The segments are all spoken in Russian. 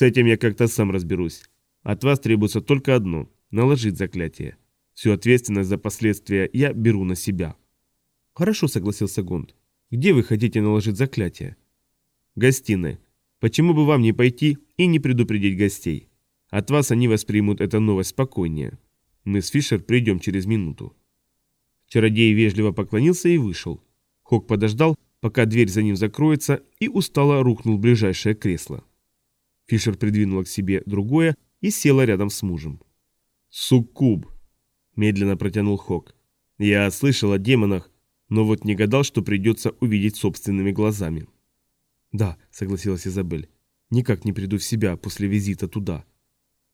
С этим я как-то сам разберусь. От вас требуется только одно – наложить заклятие. Всю ответственность за последствия я беру на себя». «Хорошо», – согласился Гонд. «Где вы хотите наложить заклятие?» «Гостиной. Почему бы вам не пойти и не предупредить гостей? От вас они воспримут эту новость спокойнее. Мы с Фишер придем через минуту». Чародей вежливо поклонился и вышел. Хок подождал, пока дверь за ним закроется, и устало рухнул в ближайшее кресло. Фишер придвинула к себе другое и села рядом с мужем. «Суккуб!» – медленно протянул Хок. «Я слышал о демонах, но вот не гадал, что придется увидеть собственными глазами». «Да», – согласилась Изабель. «Никак не приду в себя после визита туда.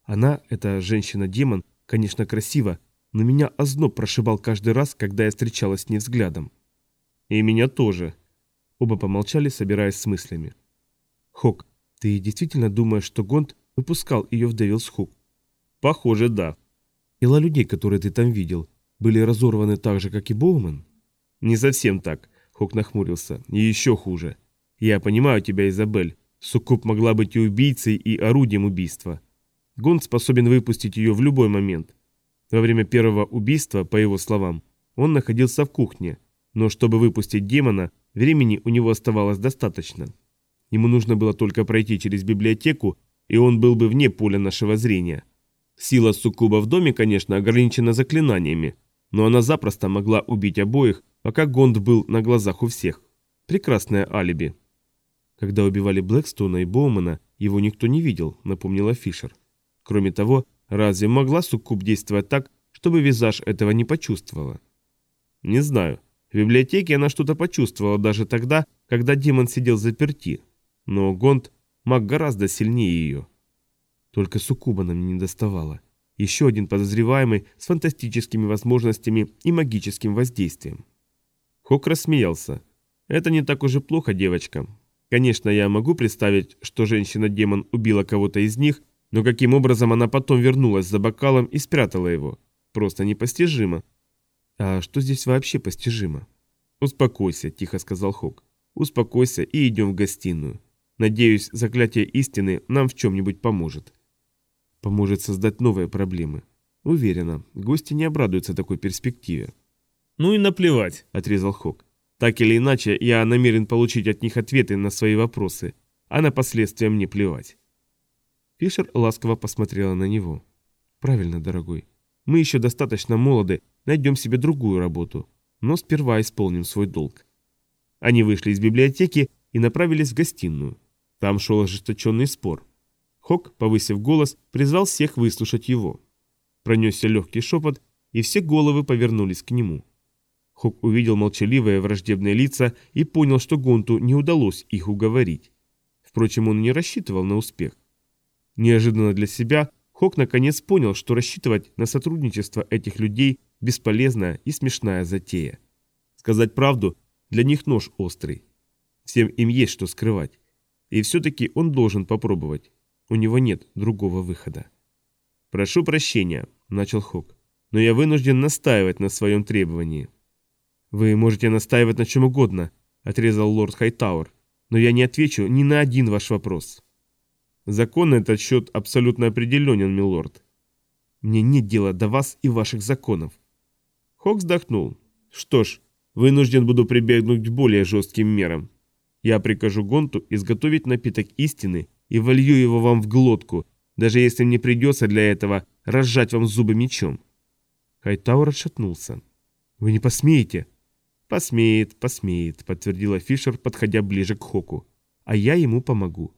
Она, эта женщина-демон, конечно, красива, но меня озноб прошибал каждый раз, когда я встречалась с ней взглядом». «И меня тоже», Оба помолчали, собираясь с мыслями. «Хок, ты действительно думаешь, что Гонд выпускал ее в Девилс Хук?» «Похоже, да». «Тела людей, которые ты там видел, были разорваны так же, как и Боумен?» «Не совсем так», — Хок нахмурился. «И еще хуже. Я понимаю тебя, Изабель. Суккуб могла быть и убийцей, и орудием убийства. Гонд способен выпустить ее в любой момент. Во время первого убийства, по его словам, он находился в кухне, но чтобы выпустить демона, Времени у него оставалось достаточно. Ему нужно было только пройти через библиотеку, и он был бы вне поля нашего зрения. Сила суккуба в доме, конечно, ограничена заклинаниями, но она запросто могла убить обоих, пока Гонд был на глазах у всех. Прекрасное алиби. Когда убивали Блэкстона и Боумана, его никто не видел, напомнила Фишер. Кроме того, разве могла суккуб действовать так, чтобы визаж этого не почувствовала? Не знаю. В библиотеке она что-то почувствовала даже тогда, когда демон сидел заперти. Но Гонд маг гораздо сильнее ее. Только Сукуба нам не доставала. Еще один подозреваемый с фантастическими возможностями и магическим воздействием. Хок рассмеялся. «Это не так уж и плохо, девочка. Конечно, я могу представить, что женщина-демон убила кого-то из них, но каким образом она потом вернулась за бокалом и спрятала его? Просто непостижимо». «А что здесь вообще постижимо?» «Успокойся», – тихо сказал Хок. «Успокойся и идем в гостиную. Надеюсь, заклятие истины нам в чем-нибудь поможет». «Поможет создать новые проблемы. Уверена, гости не обрадуются такой перспективе». «Ну и наплевать», – отрезал Хок. «Так или иначе, я намерен получить от них ответы на свои вопросы, а на последствия мне плевать». Фишер ласково посмотрела на него. «Правильно, дорогой. Мы еще достаточно молоды, найдем себе другую работу. Но сперва исполним свой долг. Они вышли из библиотеки и направились в гостиную. Там шел ожесточенный спор. Хок, повысив голос, призвал всех выслушать его. Пронесся легкий шепот, и все головы повернулись к нему. Хок увидел молчаливые враждебные лица и понял, что Гонту не удалось их уговорить. Впрочем, он не рассчитывал на успех. Неожиданно для себя Хок наконец понял, что рассчитывать на сотрудничество этих людей – бесполезная и смешная затея. Сказать правду, для них нож острый. Всем им есть что скрывать. И все-таки он должен попробовать. У него нет другого выхода. «Прошу прощения», – начал Хок, – «но я вынужден настаивать на своем требовании». «Вы можете настаивать на чем угодно», – отрезал лорд Хайтауэр, – «но я не отвечу ни на один ваш вопрос». Закон на этот счет абсолютно определенен, милорд. Мне нет дела до вас и ваших законов. Хок вздохнул. Что ж, вынужден буду прибегнуть к более жестким мерам. Я прикажу Гонту изготовить напиток истины и волью его вам в глотку, даже если мне придется для этого разжать вам зубы мечом. Хайтауэр отшатнулся. «Вы не посмеете?» «Посмеет, посмеет», — подтвердила Фишер, подходя ближе к Хоку. «А я ему помогу.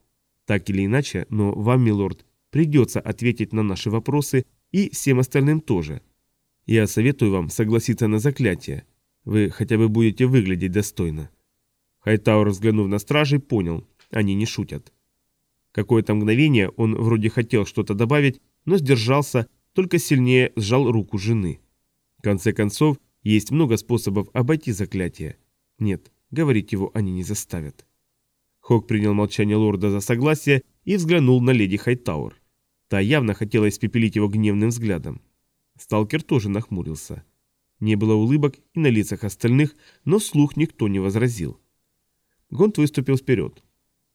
Так или иначе, но вам, милорд, придется ответить на наши вопросы и всем остальным тоже. Я советую вам согласиться на заклятие. Вы хотя бы будете выглядеть достойно». Хайтауэр, взглянув на стражей, понял, они не шутят. Какое-то мгновение он вроде хотел что-то добавить, но сдержался, только сильнее сжал руку жены. В конце концов, есть много способов обойти заклятие. Нет, говорить его они не заставят. Хок принял молчание лорда за согласие и взглянул на леди Хайтауэр. Та явно хотела испепелить его гневным взглядом. Сталкер тоже нахмурился. Не было улыбок и на лицах остальных, но слух никто не возразил. Гонт выступил вперед.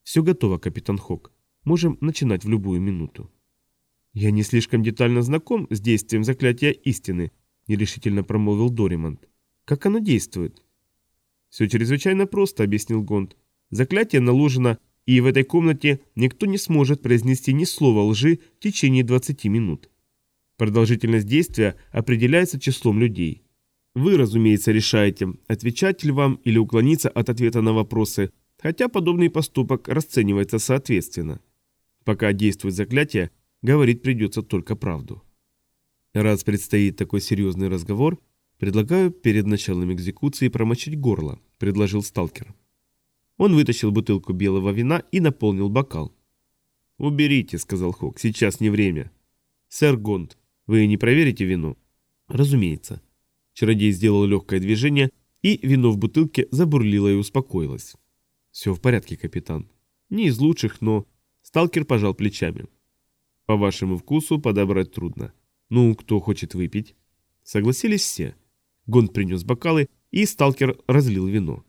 «Все готово, капитан Хок. Можем начинать в любую минуту. «Я не слишком детально знаком с действием заклятия истины», — нерешительно промолвил Доримонт. «Как оно действует?» «Все чрезвычайно просто», — объяснил Гонд. «Заклятие наложено, и в этой комнате никто не сможет произнести ни слова лжи в течение 20 минут. Продолжительность действия определяется числом людей. Вы, разумеется, решаете, отвечать ли вам или уклониться от ответа на вопросы, хотя подобный поступок расценивается соответственно. Пока действует заклятие, говорить придется только правду. Раз предстоит такой серьезный разговор, предлагаю перед началом экзекуции промочить горло, предложил сталкер. Он вытащил бутылку белого вина и наполнил бокал. «Уберите», — сказал Хок, — «сейчас не время». «Сэр Гонд, вы не проверите вино?» «Разумеется». Чародей сделал легкое движение, и вино в бутылке забурлило и успокоилось. «Все в порядке, капитан. Не из лучших, но...» Сталкер пожал плечами. «По вашему вкусу подобрать трудно. Ну, кто хочет выпить?» Согласились все. Гонд принес бокалы, и сталкер разлил вино.